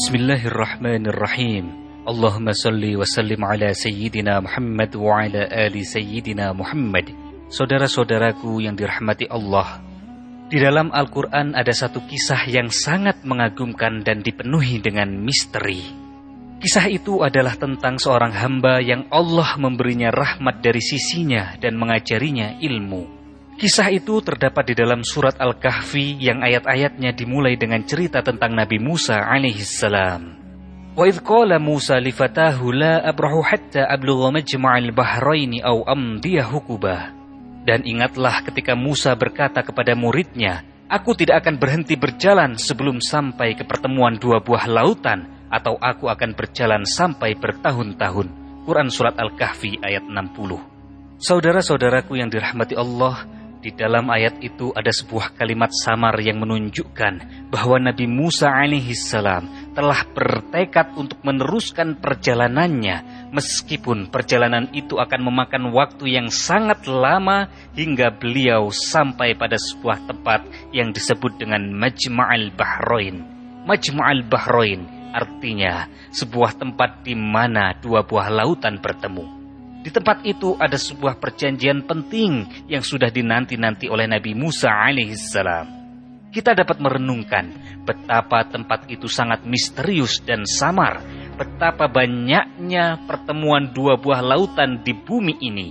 Bismillahirrahmanirrahim. Allahumma salli wa sallim ala Sayyidina Muhammad wa ala ali Sayyidina Muhammad. Saudara-saudaraku yang dirahmati Allah. Di dalam Al-Quran ada satu kisah yang sangat mengagumkan dan dipenuhi dengan misteri. Kisah itu adalah tentang seorang hamba yang Allah memberinya rahmat dari sisinya dan mengajarinya ilmu. Kisah itu terdapat di dalam surat Al-Kahfi yang ayat-ayatnya dimulai dengan cerita tentang Nabi Musa alaihissalam. Wa idh qala Musa li fatahu la abrahu hatta ablugha majma'al bahraini aw amdiya hukubah. Dan ingatlah ketika Musa berkata kepada muridnya, Aku tidak akan berhenti berjalan sebelum sampai ke pertemuan dua buah lautan, atau aku akan berjalan sampai bertahun-tahun. Quran Surat Al-Kahfi ayat 60 Saudara-saudaraku yang dirahmati Allah, di dalam ayat itu ada sebuah kalimat samar yang menunjukkan bahwa Nabi Musa alaihissalam telah bertekad untuk meneruskan perjalanannya meskipun perjalanan itu akan memakan waktu yang sangat lama hingga beliau sampai pada sebuah tempat yang disebut dengan Majma'al Bahrain. Majma'al Bahrain artinya sebuah tempat di mana dua buah lautan bertemu. Di tempat itu ada sebuah perjanjian penting yang sudah dinanti-nanti oleh Nabi Musa alaihissalam. Kita dapat merenungkan betapa tempat itu sangat misterius dan samar, betapa banyaknya pertemuan dua buah lautan di bumi ini.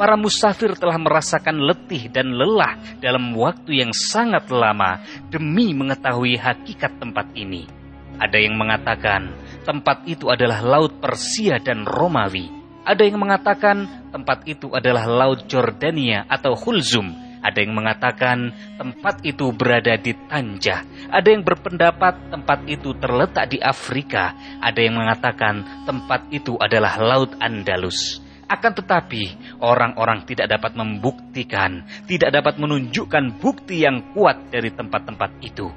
Para musafir telah merasakan letih dan lelah dalam waktu yang sangat lama demi mengetahui hakikat tempat ini. Ada yang mengatakan tempat itu adalah Laut Persia dan Romawi. Ada yang mengatakan tempat itu adalah Laut Jordania atau Hulzum. Ada yang mengatakan tempat itu berada di Tanjah. Ada yang berpendapat tempat itu terletak di Afrika. Ada yang mengatakan tempat itu adalah Laut Andalus. Akan tetapi, orang-orang tidak dapat membuktikan, tidak dapat menunjukkan bukti yang kuat dari tempat-tempat itu.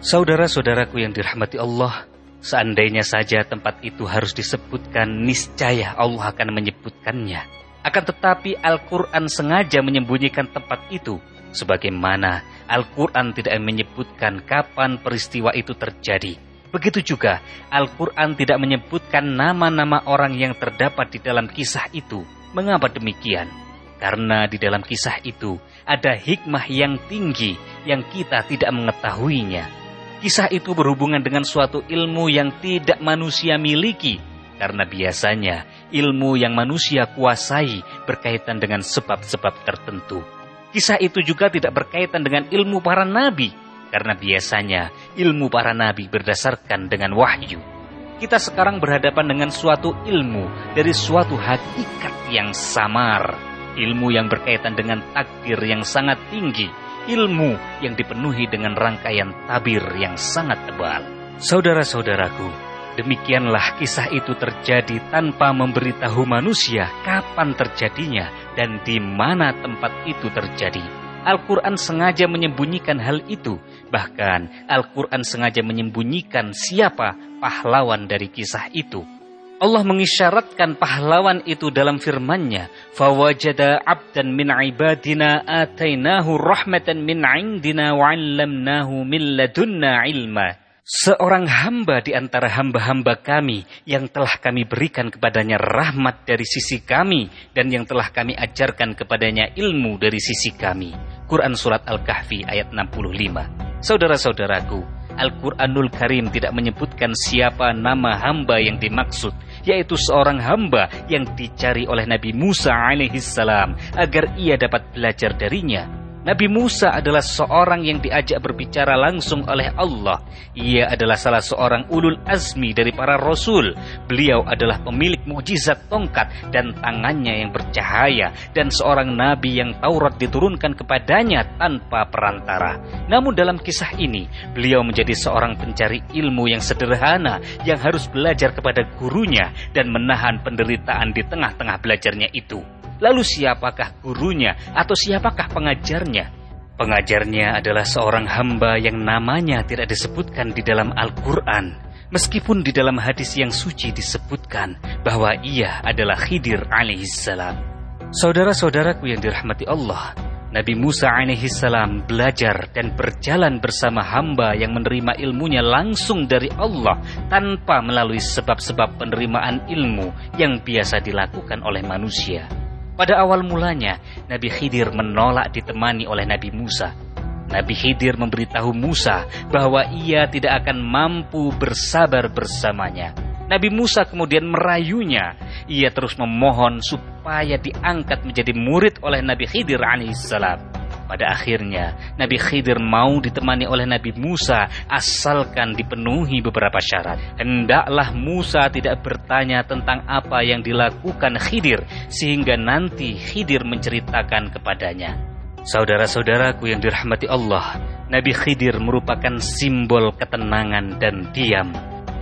Saudara-saudaraku yang dirahmati Allah, Seandainya saja tempat itu harus disebutkan, niscaya Allah akan menyebutkannya. Akan tetapi Al-Quran sengaja menyembunyikan tempat itu, sebagaimana Al-Quran tidak menyebutkan kapan peristiwa itu terjadi. Begitu juga Al-Quran tidak menyebutkan nama-nama orang yang terdapat di dalam kisah itu. Mengapa demikian? Karena di dalam kisah itu ada hikmah yang tinggi yang kita tidak mengetahuinya. Kisah itu berhubungan dengan suatu ilmu yang tidak manusia miliki, karena biasanya ilmu yang manusia kuasai berkaitan dengan sebab-sebab tertentu. Kisah itu juga tidak berkaitan dengan ilmu para nabi, karena biasanya ilmu para nabi berdasarkan dengan wahyu. Kita sekarang berhadapan dengan suatu ilmu dari suatu hakikat yang samar, ilmu yang berkaitan dengan takdir yang sangat tinggi, ilmu yang dipenuhi dengan rangkaian tabir yang sangat tebal. Saudara-saudaraku, demikianlah kisah itu terjadi tanpa memberitahu manusia kapan terjadinya dan di mana tempat itu terjadi. Al-Quran sengaja menyembunyikan hal itu. Bahkan Al-Quran sengaja menyembunyikan siapa pahlawan dari kisah itu. Allah mengisyaratkan pahlawan itu dalam firman-Nya, "Fawajada 'abdan min 'ibadina atainahu rahmatan min 'indina wa 'allamnahu min ladunna 'ilma." Seorang hamba di antara hamba-hamba kami yang telah kami berikan kepadanya rahmat dari sisi kami dan yang telah kami ajarkan kepadanya ilmu dari sisi kami. Quran Surat Al-Kahfi ayat 65. Saudara-saudaraku, Al-Quranul Karim tidak menyebutkan siapa nama hamba yang dimaksud, yaitu seorang hamba yang dicari oleh Nabi Musa alaihissalam agar ia dapat belajar darinya. Nabi Musa adalah seorang yang diajak berbicara langsung oleh Allah. Ia adalah salah seorang ulul azmi dari para rasul. Beliau adalah pemilik mujizat tongkat dan tangannya yang bercahaya dan seorang nabi yang Taurat diturunkan kepadanya tanpa perantara. Namun dalam kisah ini, beliau menjadi seorang pencari ilmu yang sederhana yang harus belajar kepada gurunya dan menahan penderitaan di tengah-tengah belajarnya itu. Lalu siapakah gurunya atau siapakah pengajarnya? Pengajarnya adalah seorang hamba yang namanya tidak disebutkan di dalam Al-Quran. Meskipun di dalam hadis yang suci disebutkan bahwa ia adalah Khidir alaihissalam. Saudara-saudaraku yang dirahmati Allah, Nabi Musa alaihissalam belajar dan berjalan bersama hamba yang menerima ilmunya langsung dari Allah tanpa melalui sebab-sebab penerimaan ilmu yang biasa dilakukan oleh manusia. Pada awal mulanya, Nabi Khidir menolak ditemani oleh Nabi Musa. Nabi Khidir memberitahu Musa bahwa ia tidak akan mampu bersabar bersamanya. Nabi Musa kemudian merayunya. Ia terus memohon supaya diangkat menjadi murid oleh Nabi Khidir alaihissalam. Pada akhirnya, Nabi Khidir mau ditemani oleh Nabi Musa asalkan dipenuhi beberapa syarat. Hendaklah Musa tidak bertanya tentang apa yang dilakukan Khidir sehingga nanti Khidir menceritakan kepadanya. Saudara-saudaraku yang dirahmati Allah, Nabi Khidir merupakan simbol ketenangan dan diam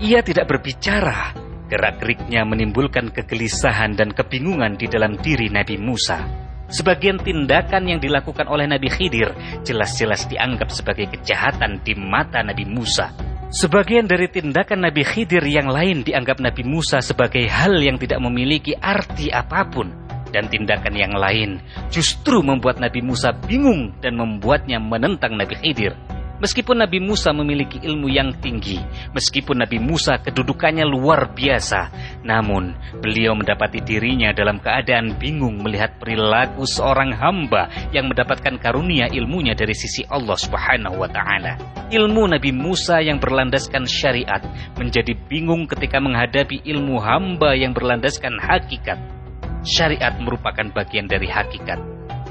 ia tidak berbicara. Gerak-geriknya menimbulkan kegelisahan dan kebingungan di dalam diri Nabi Musa. Sebagian tindakan yang dilakukan oleh Nabi Khidir jelas-jelas dianggap sebagai kejahatan di mata Nabi Musa. Sebagian dari tindakan Nabi Khidir yang lain dianggap Nabi Musa sebagai hal yang tidak memiliki arti apa pun. Dan tindakan yang lain justru membuat Nabi Musa bingung dan membuatnya menentang Nabi Khidir. Meskipun Nabi Musa memiliki ilmu yang tinggi, meskipun Nabi Musa kedudukannya luar biasa, namun beliau mendapati dirinya dalam keadaan bingung melihat perilaku seorang hamba yang mendapatkan karunia ilmunya dari sisi Allah Subhanahu wa taala. Ilmu Nabi Musa yang berlandaskan syariat menjadi bingung ketika menghadapi ilmu hamba yang berlandaskan hakikat. Syariat merupakan bagian dari hakikat.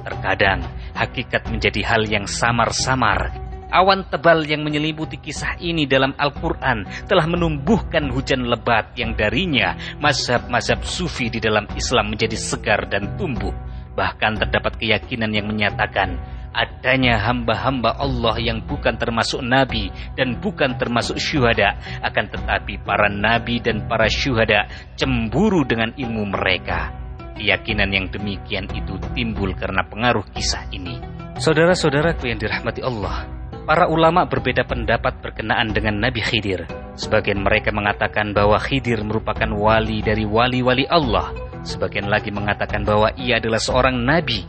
Terkadang hakikat menjadi hal yang samar-samar Awan tebal yang menyelimuti kisah ini dalam Al-Quran telah menumbuhkan hujan lebat yang darinya mazhab-mazhab sufi di dalam Islam menjadi segar dan tumbuh. Bahkan terdapat keyakinan yang menyatakan adanya hamba-hamba Allah yang bukan termasuk nabi dan bukan termasuk syuhada akan tetapi para nabi dan para syuhada cemburu dengan ilmu mereka. Keyakinan yang demikian itu timbul karena pengaruh kisah ini. Saudara-saudaraku yang dirahmati Allah, Para ulama berbeda pendapat berkenaan dengan Nabi Khidir. Sebagian mereka mengatakan bahwa Khidir merupakan wali dari wali-wali Allah. Sebagian lagi mengatakan bahwa ia adalah seorang nabi.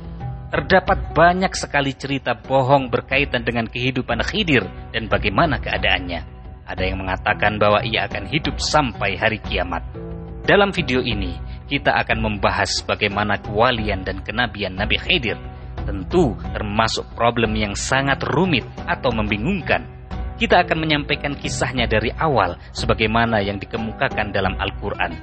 Terdapat banyak sekali cerita bohong berkaitan dengan kehidupan Khidir dan bagaimana keadaannya. Ada yang mengatakan bahwa ia akan hidup sampai hari kiamat. Dalam video ini, kita akan membahas bagaimana kewalian dan kenabian Nabi Khidir tentu termasuk problem yang sangat rumit atau membingungkan. Kita akan menyampaikan kisahnya dari awal sebagaimana yang dikemukakan dalam Al-Quran.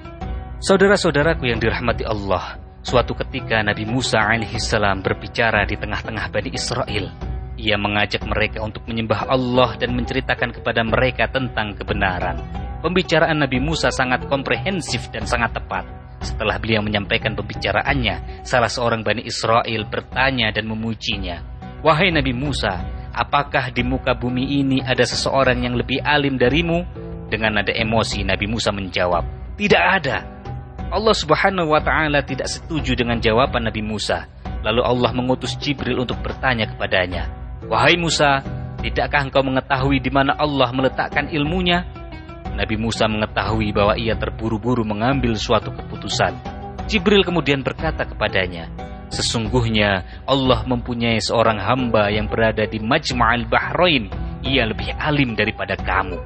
Saudara-saudaraku yang dirahmati Allah, suatu ketika Nabi Musa alaihissalam berbicara di tengah-tengah Bani Israel. Ia mengajak mereka untuk menyembah Allah dan menceritakan kepada mereka tentang kebenaran. Pembicaraan Nabi Musa sangat komprehensif dan sangat tepat. Setelah beliau menyampaikan pembicaraannya, salah seorang Bani Israel bertanya dan memujinya. Wahai Nabi Musa, apakah di muka bumi ini ada seseorang yang lebih alim darimu? Dengan nada emosi Nabi Musa menjawab, tidak ada. Allah subhanahu wa ta'ala tidak setuju dengan jawaban Nabi Musa. Lalu Allah mengutus Jibril untuk bertanya kepadanya, Wahai Musa, tidakkah engkau mengetahui di mana Allah meletakkan ilmunya? Nabi Musa mengetahui bahwa ia terburu-buru mengambil suatu keputusan. Jibril kemudian berkata kepadanya, Sesungguhnya Allah mempunyai seorang hamba yang berada di Majma'al Bahrain. Ia lebih alim daripada kamu.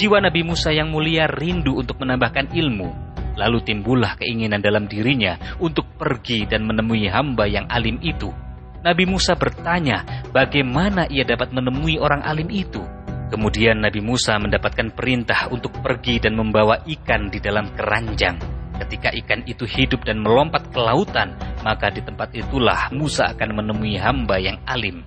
Jiwa Nabi Musa yang mulia rindu untuk menambahkan ilmu. Lalu timbullah keinginan dalam dirinya untuk pergi dan menemui hamba yang alim itu. Nabi Musa bertanya, bagaimana ia dapat menemui orang alim itu? Kemudian Nabi Musa mendapatkan perintah untuk pergi dan membawa ikan di dalam keranjang. Ketika ikan itu hidup dan melompat ke lautan, maka di tempat itulah Musa akan menemui hamba yang alim.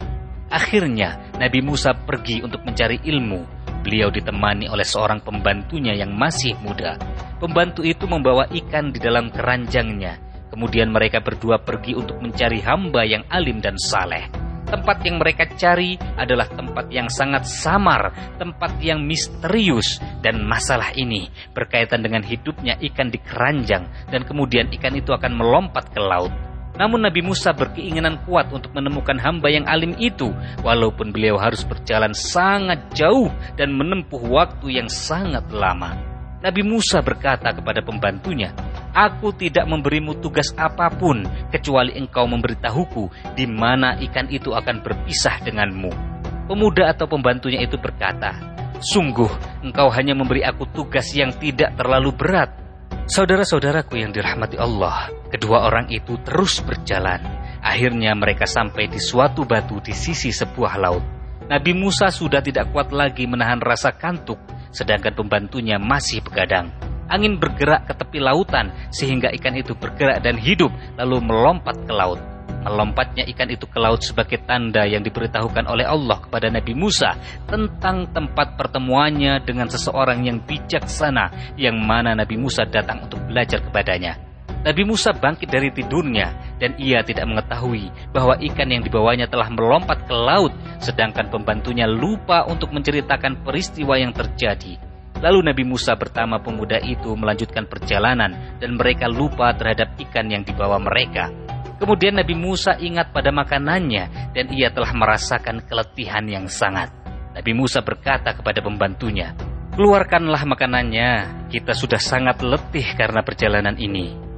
Akhirnya, Nabi Musa pergi untuk mencari ilmu. Beliau ditemani oleh seorang pembantunya yang masih muda. Pembantu itu membawa ikan di dalam keranjangnya. Kemudian mereka berdua pergi untuk mencari hamba yang alim dan saleh. Tempat yang mereka cari adalah tempat yang sangat samar, tempat yang misterius, dan masalah ini berkaitan dengan hidupnya ikan di keranjang, dan kemudian ikan itu akan melompat ke laut. Namun Nabi Musa berkeinginan kuat untuk menemukan hamba yang alim itu, walaupun beliau harus berjalan sangat jauh dan menempuh waktu yang sangat lama. Nabi Musa berkata kepada pembantunya, Aku tidak memberimu tugas apa pun kecuali engkau memberitahuku di mana ikan itu akan berpisah denganmu. Pemuda atau pembantunya itu berkata, Sungguh, engkau hanya memberi aku tugas yang tidak terlalu berat. Saudara-saudaraku yang dirahmati Allah, kedua orang itu terus berjalan. Akhirnya mereka sampai di suatu batu di sisi sebuah laut. Nabi Musa sudah tidak kuat lagi menahan rasa kantuk, sedangkan pembantunya masih begadang. Angin bergerak ke tepi lautan sehingga ikan itu bergerak dan hidup lalu melompat ke laut. Melompatnya ikan itu ke laut sebagai tanda yang diberitahukan oleh Allah kepada Nabi Musa tentang tempat pertemuannya dengan seseorang yang bijaksana yang mana Nabi Musa datang untuk belajar kepadanya. Nabi Musa bangkit dari tidurnya dan ia tidak mengetahui bahwa ikan yang dibawanya telah melompat ke laut sedangkan pembantunya lupa untuk menceritakan peristiwa yang terjadi. Lalu Nabi Musa bertama pemuda itu melanjutkan perjalanan dan mereka lupa terhadap ikan yang dibawa mereka. Kemudian Nabi Musa ingat pada makanannya dan ia telah merasakan keletihan yang sangat. Nabi Musa berkata kepada pembantunya, Keluarkanlah makanannya, kita sudah sangat letih karena perjalanan ini.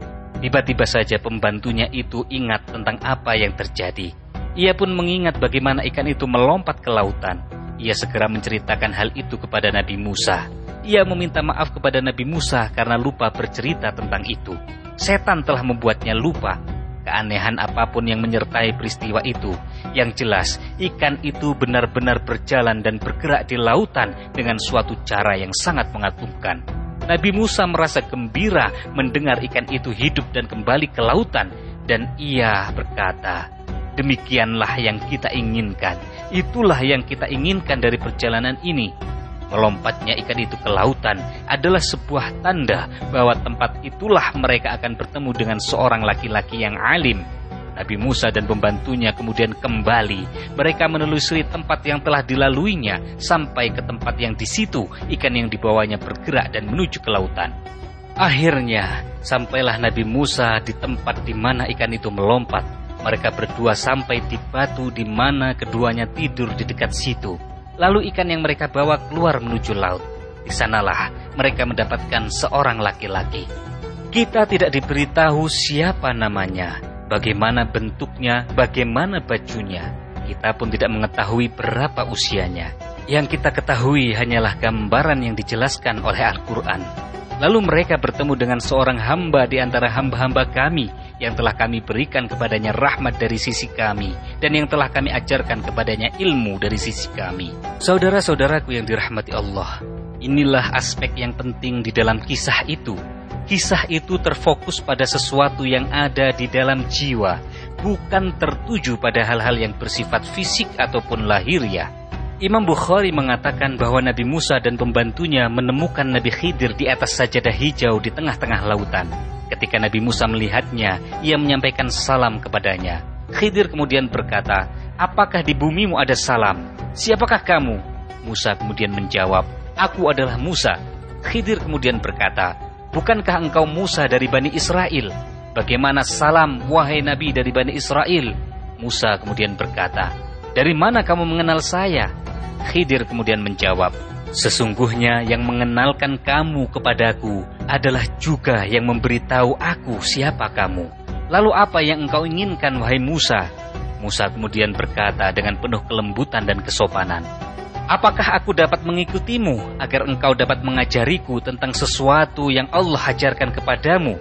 Tiba-tiba saja pembantunya itu ingat tentang apa yang terjadi. Ia pun mengingat bagaimana ikan itu melompat ke lautan. Ia segera menceritakan hal itu kepada Nabi Musa. Ia meminta maaf kepada Nabi Musa karena lupa bercerita tentang itu. Setan telah membuatnya lupa keanehan apa pun yang menyertai peristiwa itu. Yang jelas, ikan itu benar-benar berjalan dan bergerak di lautan dengan suatu cara yang sangat mengagumkan. Nabi Musa merasa gembira mendengar ikan itu hidup dan kembali ke lautan, dan ia berkata, "Demikianlah yang kita inginkan, itulah yang kita inginkan dari perjalanan ini." Melompatnya ikan itu ke lautan adalah sebuah tanda bahwa tempat itulah mereka akan bertemu dengan seorang laki-laki yang alim. Nabi Musa dan pembantunya kemudian kembali. Mereka menelusuri tempat yang telah dilaluinya sampai ke tempat yang di situ ikan yang dibawanya bergerak dan menuju ke lautan. Akhirnya, sampailah Nabi Musa di tempat di mana ikan itu melompat. Mereka berdua sampai di batu di mana keduanya tidur di dekat situ. Lalu ikan yang mereka bawa keluar menuju laut. Di sanalah mereka mendapatkan seorang laki-laki. Kita tidak diberitahu siapa namanya, bagaimana bentuknya, bagaimana bajunya. Kita pun tidak mengetahui berapa usianya. Yang kita ketahui hanyalah gambaran yang dijelaskan oleh Al-Quran. Lalu mereka bertemu dengan seorang hamba di antara hamba-hamba kami yang telah kami berikan kepadanya rahmat dari sisi kami dan yang telah kami ajarkan kepadanya ilmu dari sisi kami. Saudara-saudaraku yang dirahmati Allah, inilah aspek yang penting di dalam kisah itu. Kisah itu terfokus pada sesuatu yang ada di dalam jiwa, bukan tertuju pada hal-hal yang bersifat fisik ataupun lahiriah. Imam Bukhari mengatakan bahwa Nabi Musa dan pembantunya menemukan Nabi Khidir di atas sajadah hijau di tengah-tengah lautan. Ketika Nabi Musa melihatnya, ia menyampaikan salam kepadanya. Khidir kemudian berkata, Apakah di bumimu ada salam? Siapakah kamu? Musa kemudian menjawab, Aku adalah Musa. Khidir kemudian berkata, Bukankah engkau Musa dari Bani Israel? Bagaimana salam, wahai Nabi dari Bani Israel? Musa kemudian berkata, Dari mana kamu mengenal saya? Khidir kemudian menjawab, Sesungguhnya yang mengenalkan kamu kepadaku adalah juga yang memberitahu aku siapa kamu. Lalu apa yang engkau inginkan wahai Musa? Musa kemudian berkata dengan penuh kelembutan dan kesopanan, Apakah aku dapat mengikutimu agar engkau dapat mengajariku tentang sesuatu yang Allah ajarkan kepadamu?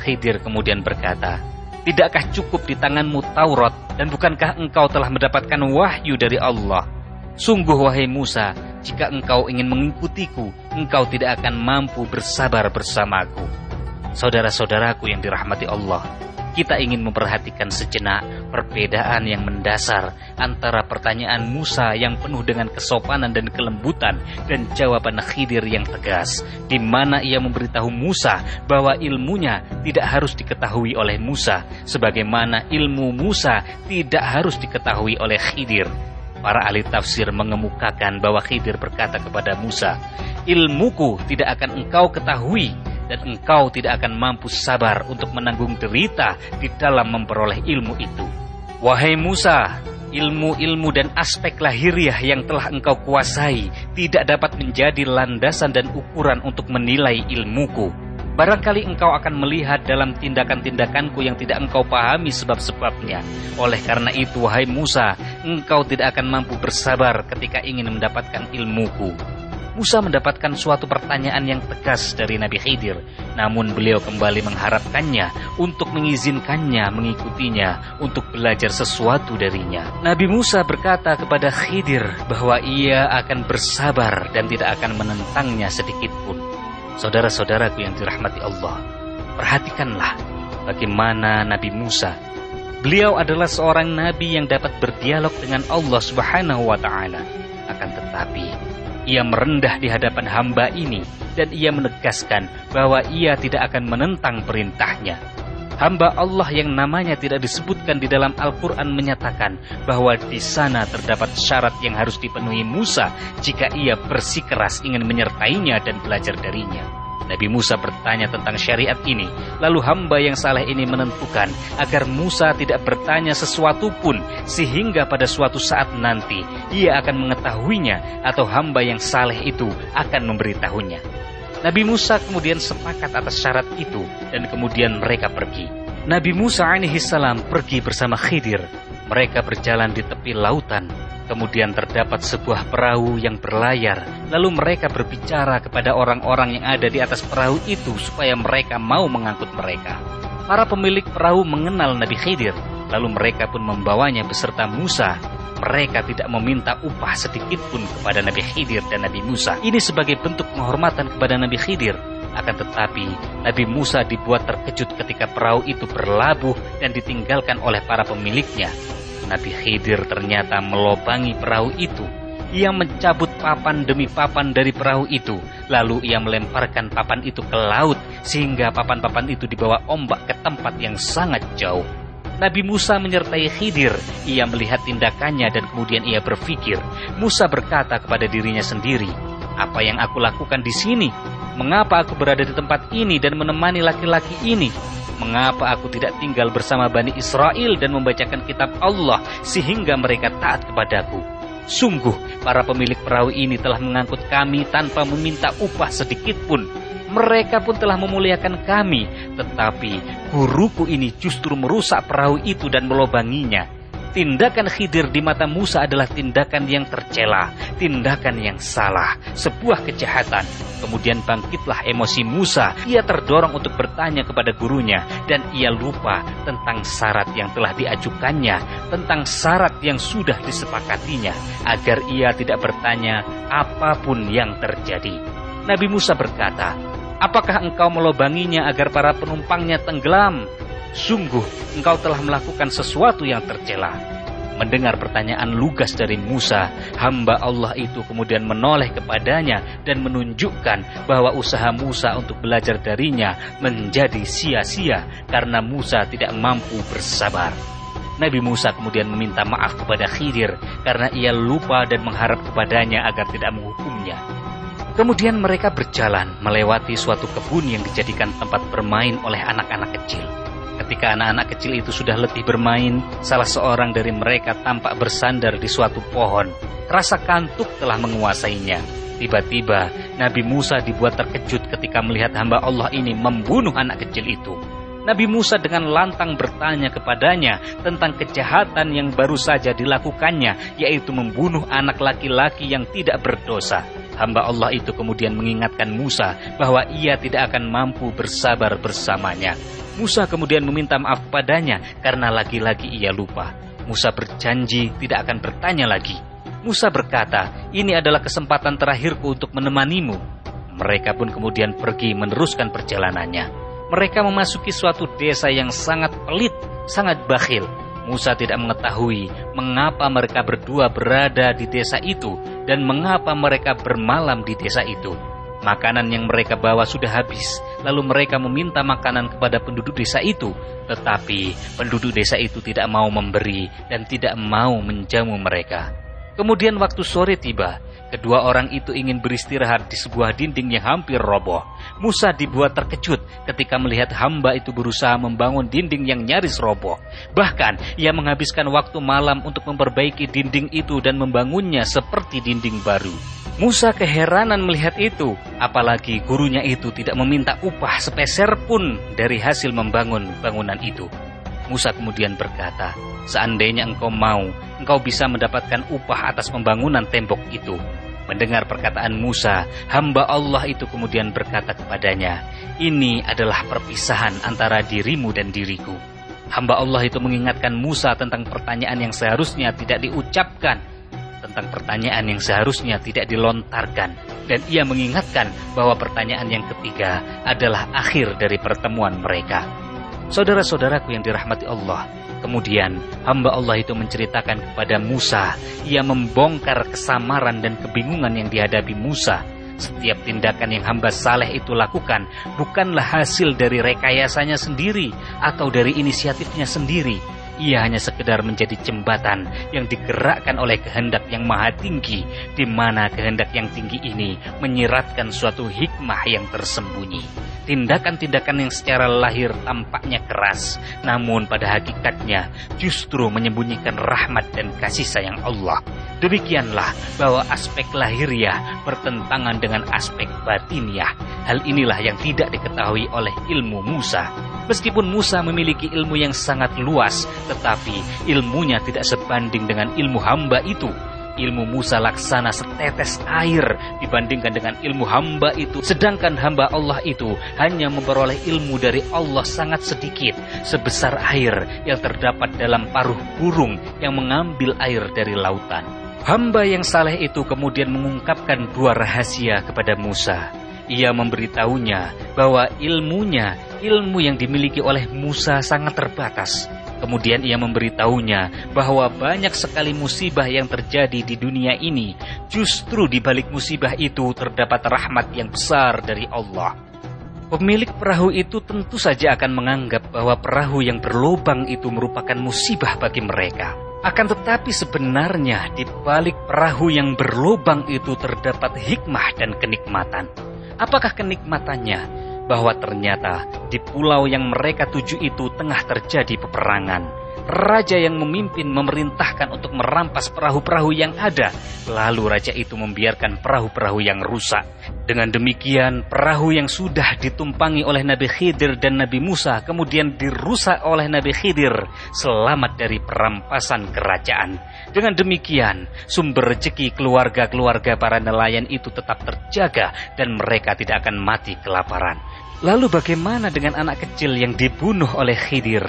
Khidir kemudian berkata, Tidakkah cukup di tanganmu Taurat dan bukankah engkau telah mendapatkan wahyu dari Allah? Sungguh wahai Musa, jika engkau ingin mengikutiku, engkau tidak akan mampu bersabar bersamaku. Saudara-saudaraku yang dirahmati Allah, kita ingin memperhatikan sejenak perbedaan yang mendasar antara pertanyaan Musa yang penuh dengan kesopanan dan kelembutan dan jawaban Khidir yang tegas, di mana ia memberitahu Musa bahwa ilmunya tidak harus diketahui oleh Musa, sebagaimana ilmu Musa tidak harus diketahui oleh Khidir. Para ahli tafsir mengemukakan bahwa Khidir berkata kepada Musa, Ilmuku tidak akan engkau ketahui dan engkau tidak akan mampu sabar untuk menanggung derita di dalam memperoleh ilmu itu. Wahai Musa, ilmu-ilmu dan aspek lahiriah yang telah engkau kuasai tidak dapat menjadi landasan dan ukuran untuk menilai ilmuku. Barangkali engkau akan melihat dalam tindakan-tindakanku yang tidak engkau pahami sebab-sebabnya. Oleh karena itu, wahai Musa, engkau tidak akan mampu bersabar ketika ingin mendapatkan ilmuku. Musa mendapatkan suatu pertanyaan yang tegas dari Nabi Khidir, namun beliau kembali mengharapkannya untuk mengizinkannya mengikutinya untuk belajar sesuatu darinya. Nabi Musa berkata kepada Khidir bahwa ia akan bersabar dan tidak akan menentangnya sedikit pun. Saudara-saudaraku yang dirahmati Allah, perhatikanlah bagaimana Nabi Musa. Beliau adalah seorang nabi yang dapat berdialog dengan Allah Subhanahu wa taala. Akan tetapi, ia merendah di hadapan hamba ini dan ia menegaskan bahwa ia tidak akan menentang perintahnya. Hamba Allah yang namanya tidak disebutkan di dalam Al-Quran menyatakan bahwa di sana terdapat syarat yang harus dipenuhi Musa jika ia bersikeras ingin menyertainya dan belajar darinya. Nabi Musa bertanya tentang syariat ini, lalu hamba yang saleh ini menentukan agar Musa tidak bertanya sesuatu pun, sehingga pada suatu saat nanti ia akan mengetahuinya atau hamba yang saleh itu akan memberitahunya. Nabi Musa kemudian sepakat atas syarat itu dan kemudian mereka pergi. Nabi Musa salam pergi bersama Khidir. Mereka berjalan di tepi lautan. Kemudian terdapat sebuah perahu yang berlayar. Lalu mereka berbicara kepada orang-orang yang ada di atas perahu itu supaya mereka mau mengangkut mereka. Para pemilik perahu mengenal Nabi Khidir. Lalu mereka pun membawanya beserta Musa mereka tidak meminta upah sedikit pun kepada Nabi Khidir dan Nabi Musa. Ini sebagai bentuk penghormatan kepada Nabi Khidir. Akan tetapi, Nabi Musa dibuat terkejut ketika perahu itu berlabuh dan ditinggalkan oleh para pemiliknya. Nabi Khidir ternyata melobangi perahu itu. Ia mencabut papan demi papan dari perahu itu, lalu ia melemparkan papan itu ke laut sehingga papan-papan itu dibawa ombak ke tempat yang sangat jauh. Nabi Musa menyertai Khidir. Ia melihat tindakannya dan kemudian ia berpikir. Musa berkata kepada dirinya sendiri, "Apa yang aku lakukan di sini? Mengapa aku berada di tempat ini dan menemani laki-laki ini? Mengapa aku tidak tinggal bersama Bani Israel dan membacakan kitab Allah sehingga mereka taat kepadaku?" Sungguh, para pemilik perahu ini telah mengangkut kami tanpa meminta upah sedikit pun mereka pun telah memuliakan kami, tetapi guruku ini justru merusak perahu itu dan melobanginya. Tindakan Khidir di mata Musa adalah tindakan yang tercela, tindakan yang salah, sebuah kejahatan. Kemudian bangkitlah emosi Musa. Ia terdorong untuk bertanya kepada gurunya dan ia lupa tentang syarat yang telah diajukannya, tentang syarat yang sudah disepakatinya agar ia tidak bertanya apa pun yang terjadi. Nabi Musa berkata, Apakah engkau melobanginya agar para penumpangnya tenggelam? Sungguh, engkau telah melakukan sesuatu yang tercela. Mendengar pertanyaan lugas dari Musa, hamba Allah itu kemudian menoleh kepadanya dan menunjukkan bahwa usaha Musa untuk belajar darinya menjadi sia-sia karena Musa tidak mampu bersabar. Nabi Musa kemudian meminta maaf kepada Khidir karena ia lupa dan mengharap kepadanya agar tidak menghukumnya. Kemudian mereka berjalan melewati suatu kebun yang dijadikan tempat bermain oleh anak-anak kecil. Ketika anak-anak kecil itu sudah letih bermain, salah seorang dari mereka tampak bersandar di suatu pohon. Rasa kantuk telah menguasainya. Tiba-tiba, Nabi Musa dibuat terkejut ketika melihat hamba Allah ini membunuh anak kecil itu. Nabi Musa dengan lantang bertanya kepadanya tentang kejahatan yang baru saja dilakukannya, yaitu membunuh anak laki-laki yang tidak berdosa. Hamba Allah itu kemudian mengingatkan Musa bahwa ia tidak akan mampu bersabar bersamanya. Musa kemudian meminta maaf kepadanya karena lagi-lagi ia lupa. Musa berjanji tidak akan bertanya lagi. Musa berkata, "Ini adalah kesempatan terakhirku untuk menemanimu." Mereka pun kemudian pergi meneruskan perjalanannya. Mereka memasuki suatu desa yang sangat pelit, sangat bakhil. Musa tidak mengetahui mengapa mereka berdua berada di desa itu dan mengapa mereka bermalam di desa itu. Makanan yang mereka bawa sudah habis, lalu mereka meminta makanan kepada penduduk desa itu, tetapi penduduk desa itu tidak mau memberi dan tidak mau menjamu mereka. Kemudian waktu sore tiba, kedua orang itu ingin beristirahat di sebuah dinding yang hampir roboh. Musa dibuat terkejut ketika melihat hamba itu berusaha membangun dinding yang nyaris roboh. Bahkan, ia menghabiskan waktu malam untuk memperbaiki dinding itu dan membangunnya seperti dinding baru. Musa keheranan melihat itu, apalagi gurunya itu tidak meminta upah sepeser pun dari hasil membangun bangunan itu. Musa kemudian berkata, "Seandainya engkau mau, engkau bisa mendapatkan upah atas pembangunan tembok itu." Mendengar perkataan Musa, hamba Allah itu kemudian berkata kepadanya, "Ini adalah perpisahan antara dirimu dan diriku." Hamba Allah itu mengingatkan Musa tentang pertanyaan yang seharusnya tidak diucapkan tentang pertanyaan yang seharusnya tidak dilontarkan dan ia mengingatkan bahwa pertanyaan yang ketiga adalah akhir dari pertemuan mereka. Saudara-saudaraku yang dirahmati Allah, kemudian hamba Allah itu menceritakan kepada Musa, ia membongkar kesamaran dan kebingungan yang dihadapi Musa. Setiap tindakan yang hamba saleh itu lakukan bukanlah hasil dari rekayasanya sendiri atau dari inisiatifnya sendiri, ia hanya sekedar menjadi jembatan yang digerakkan oleh kehendak yang maha tinggi, di mana kehendak yang tinggi ini menyiratkan suatu hikmah yang tersembunyi. Tindakan-tindakan yang secara lahir tampaknya keras, namun pada hakikatnya justru menyembunyikan rahmat dan kasih sayang Allah. Demikianlah bahwa aspek lahiriah bertentangan dengan aspek batiniah. Hal inilah yang tidak diketahui oleh ilmu Musa. Meskipun Musa memiliki ilmu yang sangat luas, tetapi ilmunya tidak sebanding dengan ilmu hamba itu. Ilmu Musa laksana setetes air dibandingkan dengan ilmu hamba itu. Sedangkan hamba Allah itu hanya memperoleh ilmu dari Allah sangat sedikit, sebesar air yang terdapat dalam paruh burung yang mengambil air dari lautan. Hamba yang saleh itu kemudian mengungkapkan dua rahasia kepada Musa. Ia memberitahunya bahwa ilmunya, ilmu yang dimiliki oleh Musa sangat terbatas. Kemudian ia memberitahunya bahwa banyak sekali musibah yang terjadi di dunia ini. Justru di balik musibah itu terdapat rahmat yang besar dari Allah. Pemilik perahu itu tentu saja akan menganggap bahwa perahu yang berlubang itu merupakan musibah bagi mereka. Akan tetapi sebenarnya di balik perahu yang berlubang itu terdapat hikmah dan kenikmatan. Apakah kenikmatannya? Bahwa ternyata di pulau yang mereka tuju itu tengah terjadi peperangan raja yang memimpin memerintahkan untuk merampas perahu-perahu yang ada. Lalu raja itu membiarkan perahu-perahu yang rusak. Dengan demikian, perahu yang sudah ditumpangi oleh Nabi Khidir dan Nabi Musa kemudian dirusak oleh Nabi Khidir selamat dari perampasan kerajaan. Dengan demikian, sumber rezeki keluarga-keluarga para nelayan itu tetap terjaga dan mereka tidak akan mati kelaparan. Lalu bagaimana dengan anak kecil yang dibunuh oleh Khidir?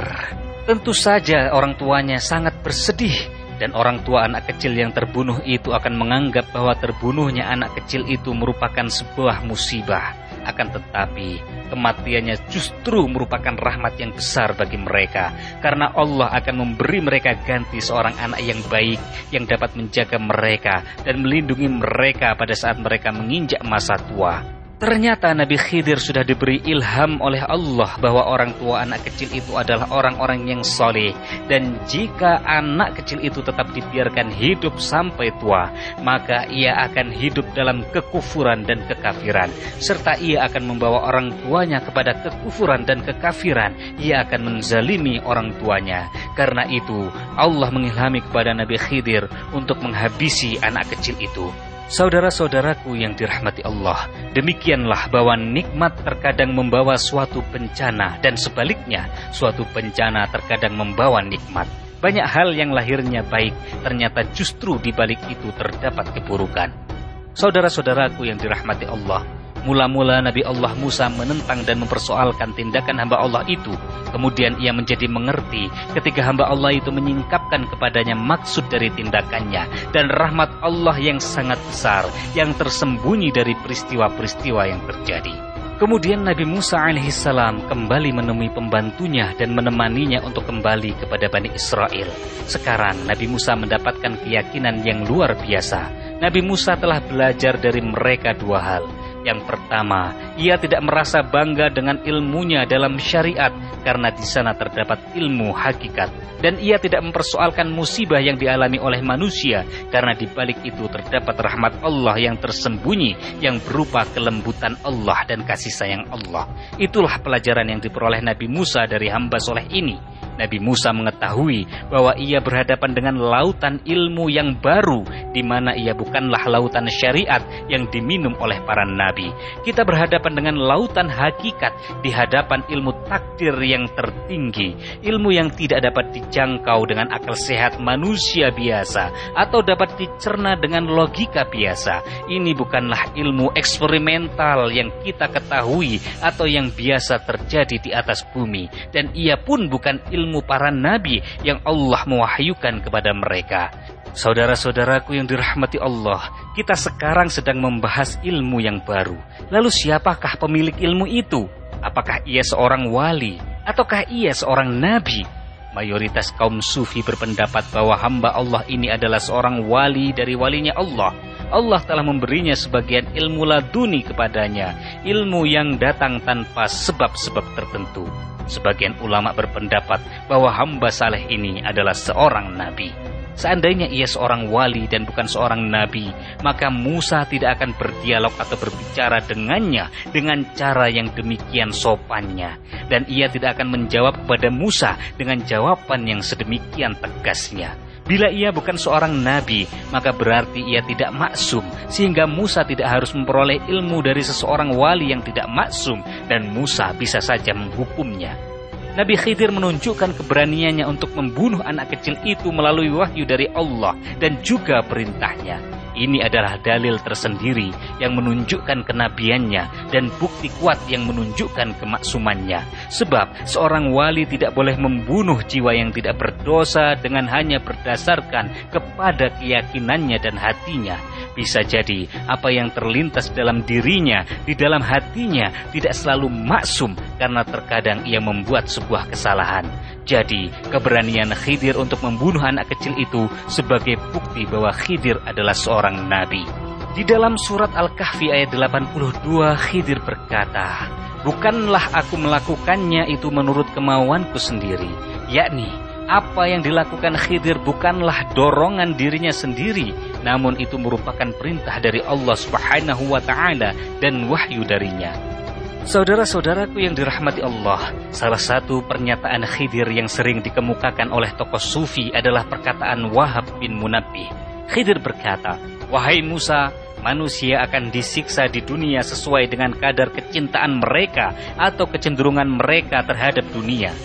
Tentu saja orang tuanya sangat bersedih dan orang tua anak kecil yang terbunuh itu akan menganggap bahwa terbunuhnya anak kecil itu merupakan sebuah musibah. Akan tetapi, kematiannya justru merupakan rahmat yang besar bagi mereka karena Allah akan memberi mereka ganti seorang anak yang baik yang dapat menjaga mereka dan melindungi mereka pada saat mereka menginjak masa tua. Ternyata Nabi Khidir sudah diberi ilham oleh Allah bahwa orang tua anak kecil itu adalah orang-orang yang soleh. Dan jika anak kecil itu tetap dibiarkan hidup sampai tua, maka ia akan hidup dalam kekufuran dan kekafiran. Serta ia akan membawa orang tuanya kepada kekufuran dan kekafiran. Ia akan menzalimi orang tuanya. Karena itu Allah mengilhami kepada Nabi Khidir untuk menghabisi anak kecil itu. Saudara-saudaraku yang dirahmati Allah, demikianlah bahwa nikmat terkadang membawa suatu bencana dan sebaliknya, suatu bencana terkadang membawa nikmat. Banyak hal yang lahirnya baik, ternyata justru di balik itu terdapat keburukan. Saudara-saudaraku yang dirahmati Allah, Mula-mula Nabi Allah Musa menentang dan mempersoalkan tindakan hamba Allah itu. Kemudian ia menjadi mengerti ketika hamba Allah itu menyingkapkan kepadanya maksud dari tindakannya dan rahmat Allah yang sangat besar yang tersembunyi dari peristiwa-peristiwa yang terjadi. Kemudian Nabi Musa alaihissalam kembali menemui pembantunya dan menemaninya untuk kembali kepada Bani Israel. Sekarang Nabi Musa mendapatkan keyakinan yang luar biasa. Nabi Musa telah belajar dari mereka dua hal. Yang pertama, ia tidak merasa bangga dengan ilmunya dalam syariat karena di sana terdapat ilmu hakikat. Dan ia tidak mempersoalkan musibah yang dialami oleh manusia karena di balik itu terdapat rahmat Allah yang tersembunyi yang berupa kelembutan Allah dan kasih sayang Allah. Itulah pelajaran yang diperoleh Nabi Musa dari hamba soleh ini. Nabi Musa mengetahui bahwa ia berhadapan dengan lautan ilmu yang baru di mana ia bukanlah lautan syariat yang diminum oleh para nabi. Kita berhadapan dengan lautan hakikat di hadapan ilmu takdir yang tertinggi, ilmu yang tidak dapat dijangkau dengan akal sehat manusia biasa atau dapat dicerna dengan logika biasa. Ini bukanlah ilmu eksperimental yang kita ketahui atau yang biasa terjadi di atas bumi dan ia pun bukan ilmu para nabi yang Allah mewahyukan kepada mereka. Saudara-saudaraku yang dirahmati Allah, kita sekarang sedang membahas ilmu yang baru. Lalu siapakah pemilik ilmu itu? Apakah ia seorang wali ataukah ia seorang nabi? Mayoritas kaum sufi berpendapat bahwa hamba Allah ini adalah seorang wali dari walinya Allah. Allah telah memberinya sebagian ilmu laduni kepadanya, ilmu yang datang tanpa sebab-sebab tertentu. Sebagian ulama berpendapat bahwa hamba saleh ini adalah seorang nabi. Seandainya ia seorang wali dan bukan seorang nabi, maka Musa tidak akan berdialog atau berbicara dengannya dengan cara yang demikian sopannya. Dan ia tidak akan menjawab kepada Musa dengan jawaban yang sedemikian tegasnya. Bila ia bukan seorang nabi, maka berarti ia tidak maksum, sehingga Musa tidak harus memperoleh ilmu dari seseorang wali yang tidak maksum, dan Musa bisa saja menghukumnya. Nabi Khidir menunjukkan keberaniannya untuk membunuh anak kecil itu melalui wahyu dari Allah dan juga perintahnya. Ini adalah dalil tersendiri yang menunjukkan kenabiannya dan bukti kuat yang menunjukkan kemaksumannya. Sebab seorang wali tidak boleh membunuh jiwa yang tidak berdosa dengan hanya berdasarkan kepada keyakinannya dan hatinya. Bisa jadi apa yang terlintas dalam dirinya, di dalam hatinya tidak selalu maksum karena terkadang ia membuat sebuah kesalahan. Jadi, keberanian Khidir untuk membunuh anak kecil itu sebagai bukti bahwa Khidir adalah seorang nabi. Di dalam surat Al-Kahfi ayat 82, Khidir berkata, Bukanlah aku melakukannya itu menurut kemauanku sendiri, yakni apa yang dilakukan Khidir bukanlah dorongan dirinya sendiri, namun itu merupakan perintah dari Allah Subhanahu wa taala dan wahyu darinya. Saudara-saudaraku yang dirahmati Allah, salah satu pernyataan Khidir yang sering dikemukakan oleh tokoh sufi adalah perkataan Wahab bin Munabbih. Khidir berkata, Wahai Musa, manusia akan disiksa di dunia sesuai dengan kadar kecintaan mereka atau kecenderungan mereka terhadap dunia.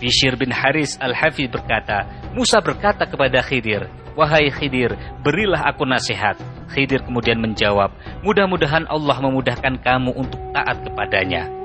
Bishir bin Haris al-Hafid berkata, Musa berkata kepada Khidir, Wahai Khidir, berilah aku nasihat. Khidir kemudian menjawab, mudah-mudahan Allah memudahkan kamu untuk taat kepadanya.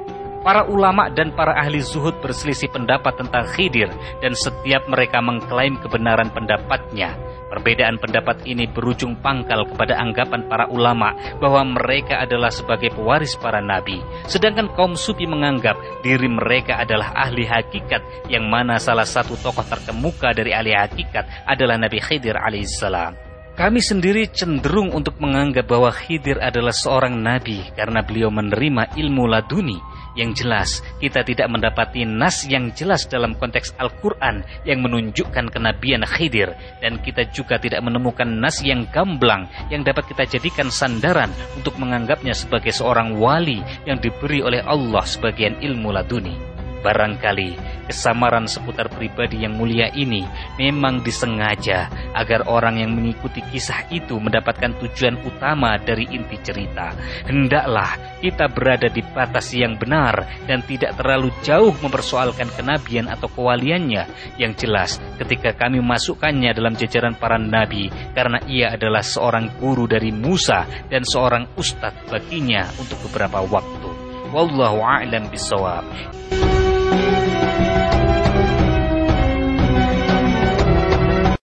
Para ulama dan para ahli zuhud berselisih pendapat tentang Khidir dan setiap mereka mengklaim kebenaran pendapatnya. Perbedaan pendapat ini berujung pangkal kepada anggapan para ulama bahwa mereka adalah sebagai pewaris para nabi, sedangkan kaum sufi menganggap diri mereka adalah ahli hakikat yang mana salah satu tokoh terkemuka dari ahli hakikat adalah Nabi Khidir alaihissalam. Kami sendiri cenderung untuk menganggap bahwa Khidir adalah seorang nabi karena beliau menerima ilmu laduni yang jelas, kita tidak mendapati nas yang jelas dalam konteks Al-Quran yang menunjukkan kenabian Khidir. Dan kita juga tidak menemukan nas yang gamblang yang dapat kita jadikan sandaran untuk menganggapnya sebagai seorang wali yang diberi oleh Allah sebagian ilmu laduni. Barangkali kesamaran seputar pribadi yang mulia ini memang disengaja agar orang yang mengikuti kisah itu mendapatkan tujuan utama dari inti cerita. Hendaklah kita berada di batas yang benar dan tidak terlalu jauh mempersoalkan kenabian atau kewaliannya. Yang jelas ketika kami masukkannya dalam jajaran para nabi karena ia adalah seorang guru dari Musa dan seorang ustadz baginya untuk beberapa waktu. Wallahu a'lam bisawab.